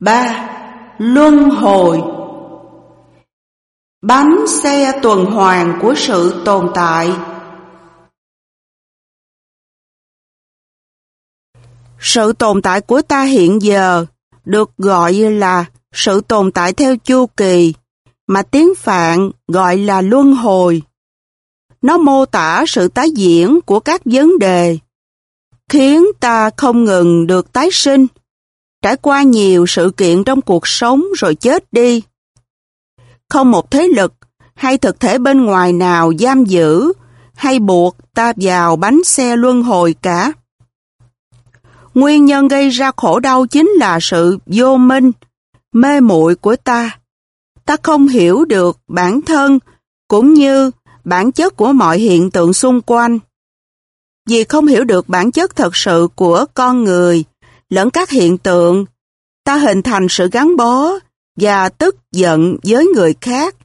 3. Luân hồi Bánh xe tuần hoàn của sự tồn tại Sự tồn tại của ta hiện giờ được gọi là sự tồn tại theo chu kỳ, mà tiếng Phạn gọi là luân hồi. Nó mô tả sự tái diễn của các vấn đề, khiến ta không ngừng được tái sinh, trải qua nhiều sự kiện trong cuộc sống rồi chết đi. Không một thế lực hay thực thể bên ngoài nào giam giữ hay buộc ta vào bánh xe luân hồi cả. Nguyên nhân gây ra khổ đau chính là sự vô minh, mê muội của ta. Ta không hiểu được bản thân cũng như bản chất của mọi hiện tượng xung quanh. Vì không hiểu được bản chất thật sự của con người lẫn các hiện tượng, ta hình thành sự gắn bó và tức giận với người khác.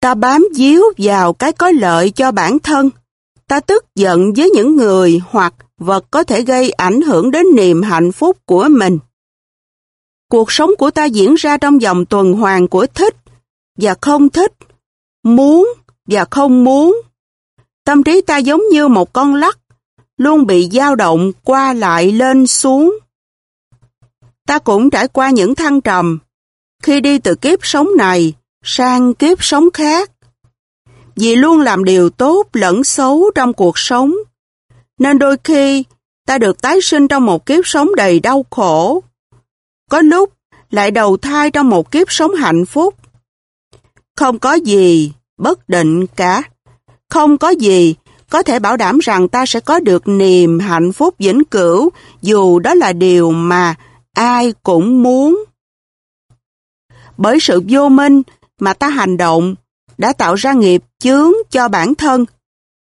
Ta bám díu vào cái có lợi cho bản thân. Ta tức giận với những người hoặc vật có thể gây ảnh hưởng đến niềm hạnh phúc của mình. Cuộc sống của ta diễn ra trong vòng tuần hoàn của thích và không thích, muốn và không muốn. Tâm trí ta giống như một con lắc, luôn bị dao động qua lại lên xuống. Ta cũng trải qua những thăng trầm, khi đi từ kiếp sống này sang kiếp sống khác. Vì luôn làm điều tốt lẫn xấu trong cuộc sống, nên đôi khi ta được tái sinh trong một kiếp sống đầy đau khổ. Có lúc lại đầu thai trong một kiếp sống hạnh phúc. Không có gì bất định cả. Không có gì có thể bảo đảm rằng ta sẽ có được niềm hạnh phúc vĩnh cửu dù đó là điều mà ai cũng muốn. Bởi sự vô minh mà ta hành động đã tạo ra nghiệp chướng cho bản thân.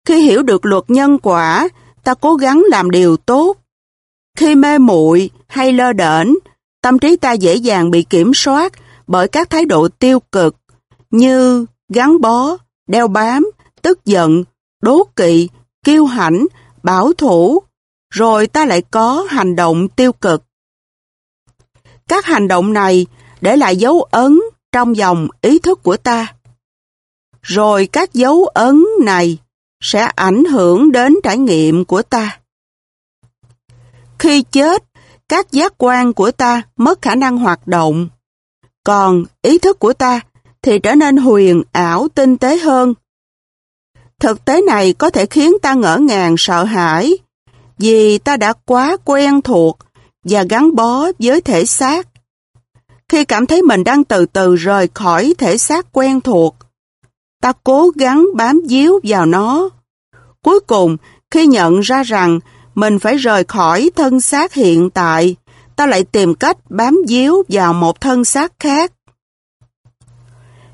Khi hiểu được luật nhân quả, ta cố gắng làm điều tốt. Khi mê muội hay lơ đễnh, tâm trí ta dễ dàng bị kiểm soát bởi các thái độ tiêu cực như gắn bó, đeo bám, tức giận, đố kỵ, kiêu hãnh, bảo thủ, rồi ta lại có hành động tiêu cực. Các hành động này để lại dấu ấn trong dòng ý thức của ta. Rồi các dấu ấn này sẽ ảnh hưởng đến trải nghiệm của ta. Khi chết, các giác quan của ta mất khả năng hoạt động, còn ý thức của ta thì trở nên huyền ảo tinh tế hơn. Thực tế này có thể khiến ta ngỡ ngàng sợ hãi, vì ta đã quá quen thuộc và gắn bó với thể xác. Khi cảm thấy mình đang từ từ rời khỏi thể xác quen thuộc, ta cố gắng bám díu vào nó. Cuối cùng, khi nhận ra rằng mình phải rời khỏi thân xác hiện tại, ta lại tìm cách bám díu vào một thân xác khác.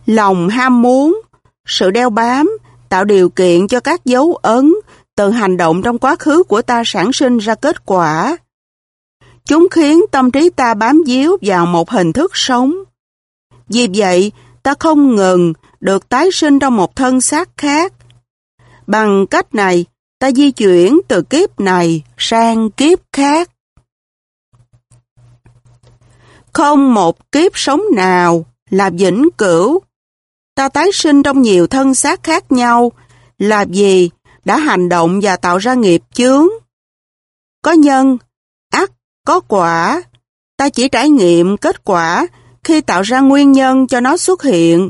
Lòng ham muốn, sự đeo bám, tạo điều kiện cho các dấu ấn từ hành động trong quá khứ của ta sản sinh ra kết quả. Chúng khiến tâm trí ta bám díu vào một hình thức sống. Vì vậy, ta không ngừng được tái sinh trong một thân xác khác. Bằng cách này, ta di chuyển từ kiếp này sang kiếp khác. Không một kiếp sống nào là vĩnh cửu. Ta tái sinh trong nhiều thân xác khác nhau là vì đã hành động và tạo ra nghiệp chướng. Có nhân, ác, có quả. Ta chỉ trải nghiệm kết quả khi tạo ra nguyên nhân cho nó xuất hiện.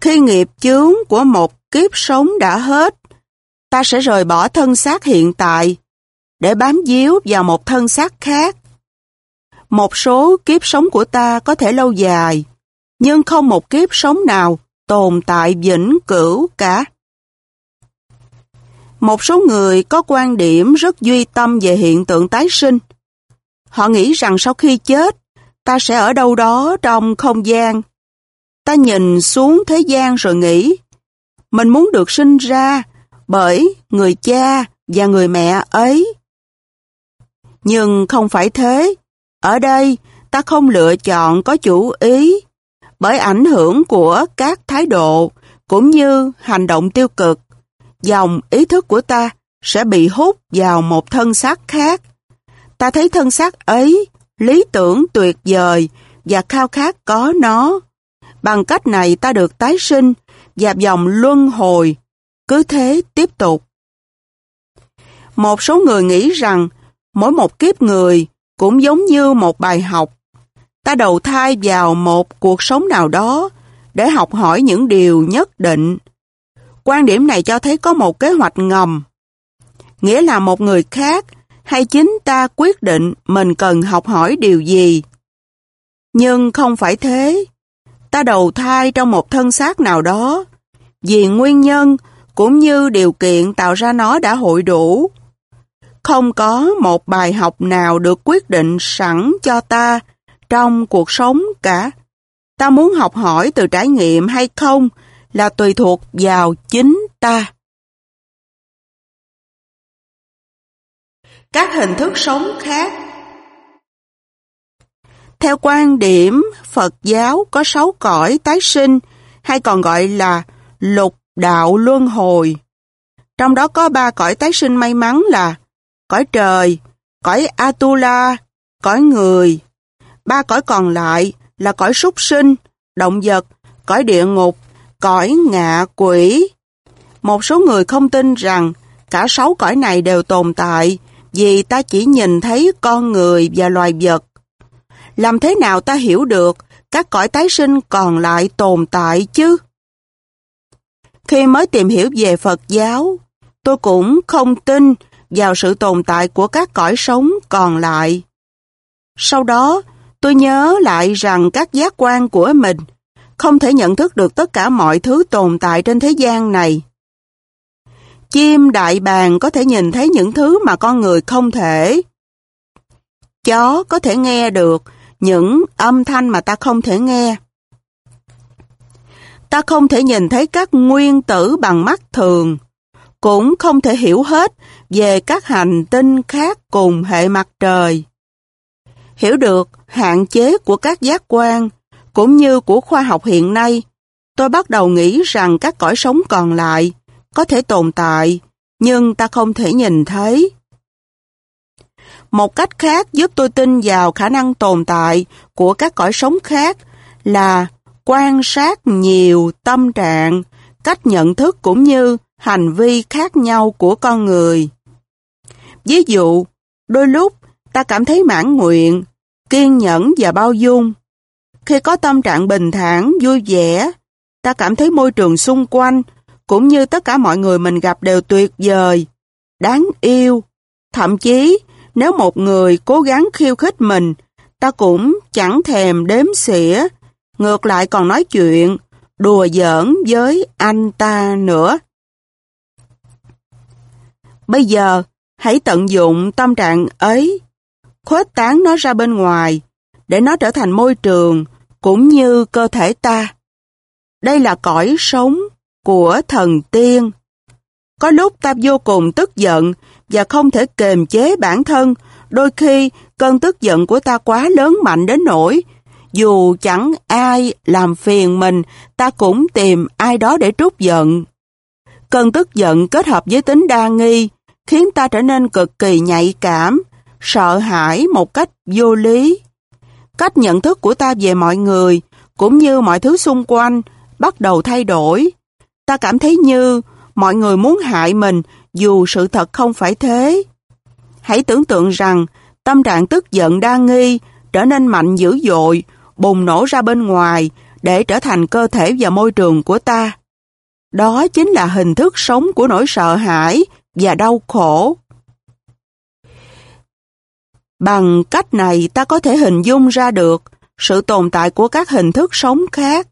Khi nghiệp chướng của một kiếp sống đã hết, ta sẽ rời bỏ thân xác hiện tại để bám díu vào một thân xác khác. Một số kiếp sống của ta có thể lâu dài, nhưng không một kiếp sống nào tồn tại vĩnh cửu cả. Một số người có quan điểm rất duy tâm về hiện tượng tái sinh. Họ nghĩ rằng sau khi chết, ta sẽ ở đâu đó trong không gian. Ta nhìn xuống thế gian rồi nghĩ, mình muốn được sinh ra bởi người cha và người mẹ ấy. Nhưng không phải thế. Ở đây, ta không lựa chọn có chủ ý bởi ảnh hưởng của các thái độ cũng như hành động tiêu cực. Dòng ý thức của ta sẽ bị hút vào một thân xác khác. Ta thấy thân xác ấy lý tưởng tuyệt vời và khao khát có nó. Bằng cách này ta được tái sinh và dòng luân hồi, cứ thế tiếp tục. Một số người nghĩ rằng mỗi một kiếp người cũng giống như một bài học. Ta đầu thai vào một cuộc sống nào đó để học hỏi những điều nhất định. Quan điểm này cho thấy có một kế hoạch ngầm. Nghĩa là một người khác hay chính ta quyết định mình cần học hỏi điều gì. Nhưng không phải thế. Ta đầu thai trong một thân xác nào đó, vì nguyên nhân cũng như điều kiện tạo ra nó đã hội đủ. Không có một bài học nào được quyết định sẵn cho ta trong cuộc sống cả. Ta muốn học hỏi từ trải nghiệm hay không là tùy thuộc vào chính ta. Các hình thức sống khác Theo quan điểm Phật giáo có sáu cõi tái sinh hay còn gọi là lục đạo luân hồi. Trong đó có ba cõi tái sinh may mắn là cõi trời, cõi Atula, cõi người. Ba cõi còn lại là cõi súc sinh, động vật, cõi địa ngục, cõi ngạ quỷ. Một số người không tin rằng cả sáu cõi này đều tồn tại vì ta chỉ nhìn thấy con người và loài vật. Làm thế nào ta hiểu được các cõi tái sinh còn lại tồn tại chứ? Khi mới tìm hiểu về Phật giáo, tôi cũng không tin vào sự tồn tại của các cõi sống còn lại. Sau đó, tôi nhớ lại rằng các giác quan của mình không thể nhận thức được tất cả mọi thứ tồn tại trên thế gian này. Chim đại bàng có thể nhìn thấy những thứ mà con người không thể. Chó có thể nghe được những âm thanh mà ta không thể nghe. Ta không thể nhìn thấy các nguyên tử bằng mắt thường, cũng không thể hiểu hết về các hành tinh khác cùng hệ mặt trời. Hiểu được hạn chế của các giác quan, cũng như của khoa học hiện nay, tôi bắt đầu nghĩ rằng các cõi sống còn lại có thể tồn tại, nhưng ta không thể nhìn thấy. Một cách khác giúp tôi tin vào khả năng tồn tại của các cõi sống khác là quan sát nhiều tâm trạng, cách nhận thức cũng như hành vi khác nhau của con người. Ví dụ, đôi lúc ta cảm thấy mãn nguyện, kiên nhẫn và bao dung. Khi có tâm trạng bình thản, vui vẻ, ta cảm thấy môi trường xung quanh cũng như tất cả mọi người mình gặp đều tuyệt vời, đáng yêu. Thậm chí, nếu một người cố gắng khiêu khích mình, ta cũng chẳng thèm đếm xỉa, ngược lại còn nói chuyện, đùa giỡn với anh ta nữa. Bây giờ, hãy tận dụng tâm trạng ấy, khuếch tán nó ra bên ngoài, để nó trở thành môi trường, cũng như cơ thể ta. Đây là cõi sống của thần tiên. Có lúc ta vô cùng tức giận và không thể kềm chế bản thân, đôi khi cơn tức giận của ta quá lớn mạnh đến nỗi dù chẳng ai làm phiền mình, ta cũng tìm ai đó để trút giận. Cơn tức giận kết hợp với tính đa nghi, khiến ta trở nên cực kỳ nhạy cảm, sợ hãi một cách vô lý. Cách nhận thức của ta về mọi người, cũng như mọi thứ xung quanh, bắt đầu thay đổi. Ta cảm thấy như mọi người muốn hại mình dù sự thật không phải thế. Hãy tưởng tượng rằng tâm trạng tức giận đa nghi trở nên mạnh dữ dội, bùng nổ ra bên ngoài để trở thành cơ thể và môi trường của ta. Đó chính là hình thức sống của nỗi sợ hãi và đau khổ. Bằng cách này ta có thể hình dung ra được sự tồn tại của các hình thức sống khác.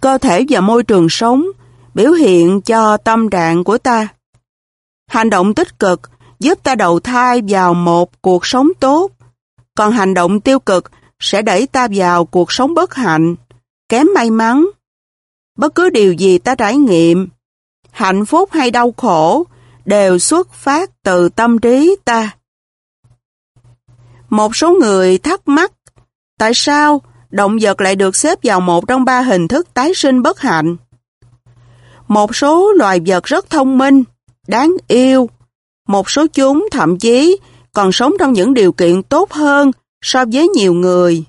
Cơ thể và môi trường sống biểu hiện cho tâm trạng của ta. Hành động tích cực giúp ta đầu thai vào một cuộc sống tốt, còn hành động tiêu cực sẽ đẩy ta vào cuộc sống bất hạnh, kém may mắn. Bất cứ điều gì ta trải nghiệm, hạnh phúc hay đau khổ, đều xuất phát từ tâm trí ta. Một số người thắc mắc, tại sao động vật lại được xếp vào một trong ba hình thức tái sinh bất hạnh? Một số loài vật rất thông minh, đáng yêu. Một số chúng thậm chí còn sống trong những điều kiện tốt hơn so với nhiều người.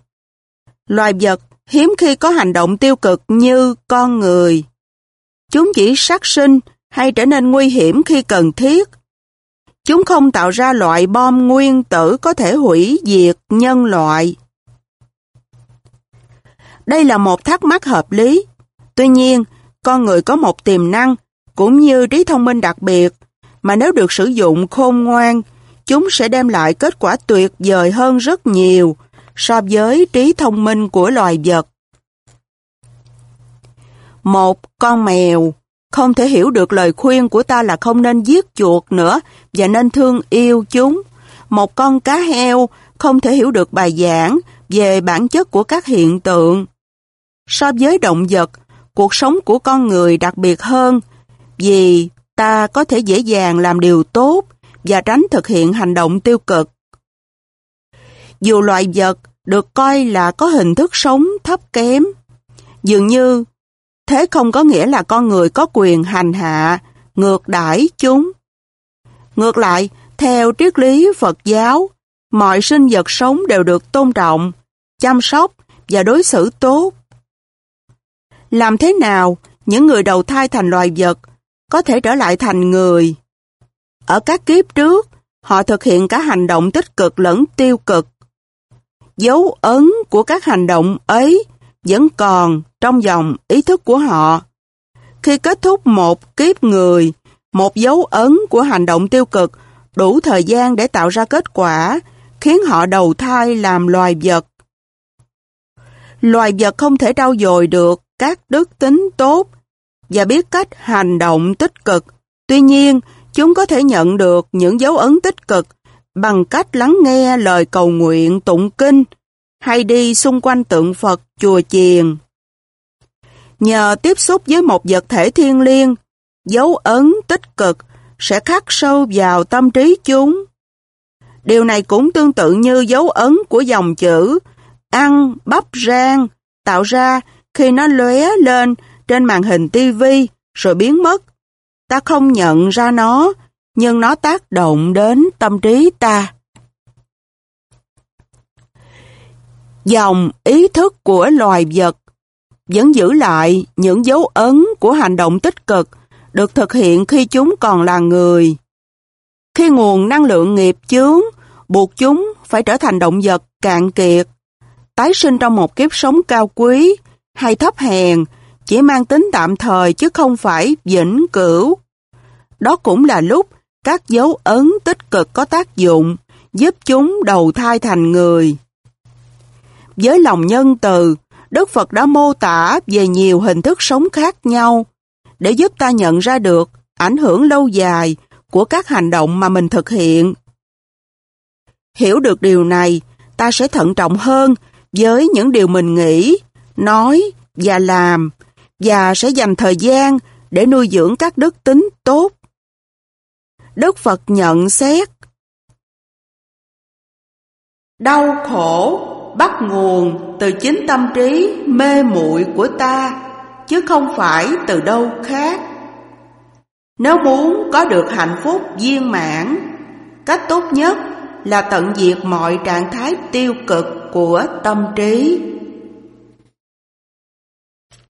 Loài vật hiếm khi có hành động tiêu cực như con người. Chúng chỉ sát sinh hay trở nên nguy hiểm khi cần thiết. Chúng không tạo ra loại bom nguyên tử có thể hủy diệt nhân loại. Đây là một thắc mắc hợp lý. Tuy nhiên, con người có một tiềm năng cũng như trí thông minh đặc biệt mà nếu được sử dụng khôn ngoan, chúng sẽ đem lại kết quả tuyệt vời hơn rất nhiều so với trí thông minh của loài vật. Một con mèo không thể hiểu được lời khuyên của ta là không nên giết chuột nữa và nên thương yêu chúng. Một con cá heo không thể hiểu được bài giảng về bản chất của các hiện tượng. So với động vật, cuộc sống của con người đặc biệt hơn vì ta có thể dễ dàng làm điều tốt và tránh thực hiện hành động tiêu cực. Dù loài vật được coi là có hình thức sống thấp kém, dường như thế không có nghĩa là con người có quyền hành hạ, ngược đãi chúng. Ngược lại, theo triết lý Phật giáo, mọi sinh vật sống đều được tôn trọng, chăm sóc và đối xử tốt. Làm thế nào những người đầu thai thành loài vật có thể trở lại thành người? Ở các kiếp trước, họ thực hiện cả hành động tích cực lẫn tiêu cực. Dấu ấn của các hành động ấy vẫn còn trong dòng ý thức của họ. Khi kết thúc một kiếp người, một dấu ấn của hành động tiêu cực đủ thời gian để tạo ra kết quả, khiến họ đầu thai làm loài vật. Loài vật không thể trau dồi được các đức tính tốt và biết cách hành động tích cực. Tuy nhiên, chúng có thể nhận được những dấu ấn tích cực bằng cách lắng nghe lời cầu nguyện tụng kinh hay đi xung quanh tượng Phật chùa chiền. Nhờ tiếp xúc với một vật thể thiên liêng, dấu ấn tích cực sẽ khắc sâu vào tâm trí chúng. Điều này cũng tương tự như dấu ấn của dòng chữ ăn, bắp rang tạo ra khi nó lóe lên trên màn hình tivi rồi biến mất. Ta không nhận ra nó, nhưng nó tác động đến tâm trí ta. Dòng ý thức của loài vật vẫn giữ lại những dấu ấn của hành động tích cực được thực hiện khi chúng còn là người. Khi nguồn năng lượng nghiệp chướng buộc chúng phải trở thành động vật cạn kiệt, tái sinh trong một kiếp sống cao quý hay thấp hèn chỉ mang tính tạm thời chứ không phải vĩnh cửu. Đó cũng là lúc các dấu ấn tích cực có tác dụng giúp chúng đầu thai thành người. Với lòng nhân từ, Đức Phật đã mô tả về nhiều hình thức sống khác nhau để giúp ta nhận ra được ảnh hưởng lâu dài của các hành động mà mình thực hiện. Hiểu được điều này, ta sẽ thận trọng hơn với những điều mình nghĩ, nói và làm và sẽ dành thời gian để nuôi dưỡng các đức tính tốt. Đức Phật nhận xét Đau khổ bắt nguồn từ chính tâm trí mê muội của ta, chứ không phải từ đâu khác. Nếu muốn có được hạnh phúc viên mãn, cách tốt nhất là tận diệt mọi trạng thái tiêu cực của tâm trí.